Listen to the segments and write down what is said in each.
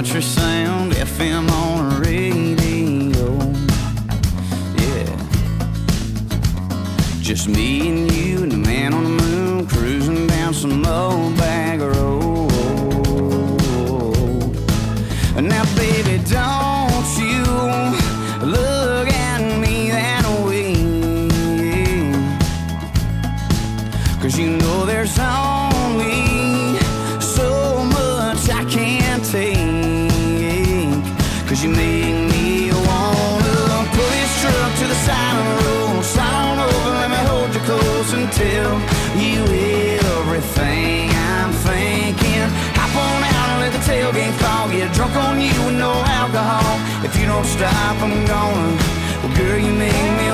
Country sound, FM on the radio. Yeah. Just me Cause you know there's only so much I can't take. Cause you make me wanna pull this truck to the side of the road. Slide on over, let me hold you close and tell you everything I'm thinking. Hop on out and let the tailgate fog get drunk on you with no alcohol. If you don't stop, I'm gonna. Well, girl, you make me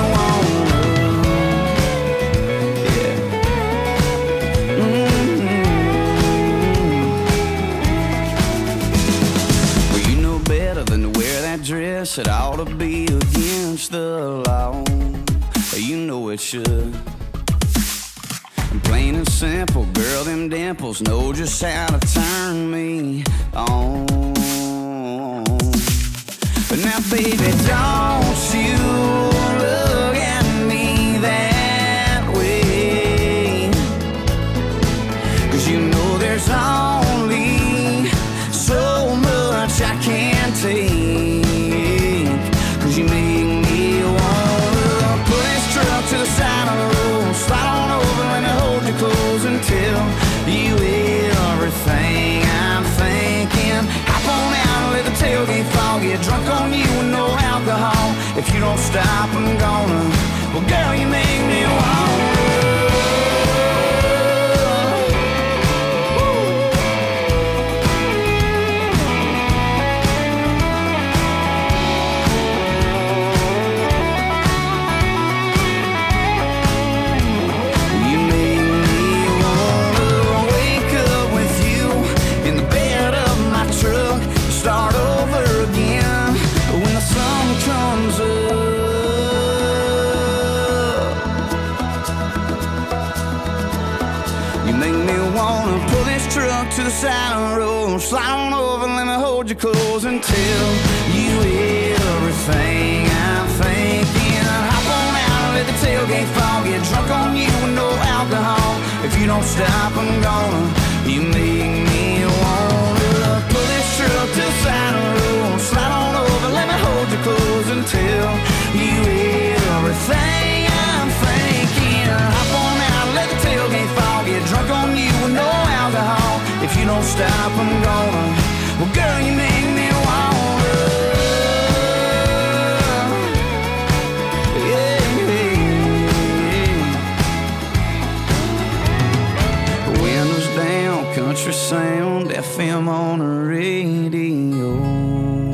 dress. It ought to be against the law. You know it should. Plain and simple, girl, them dimples know just how to turn me on. But now, baby, don't tell you everything I'm thinking. Hop on out let the tailgate fall. Get drunk on you with no alcohol. If you don't stop, I'm gonna. Truck to the side of the road, slide on over, let me hold you close and tell you everything I'm thinking. Hop on out let the tailgate fall, get drunk on you with no alcohol. If you don't stop, I'm gonna. don't stop, I'm gonna. Well, girl, you make me wanna. Yeah. Windows down, country sound, FM on the radio.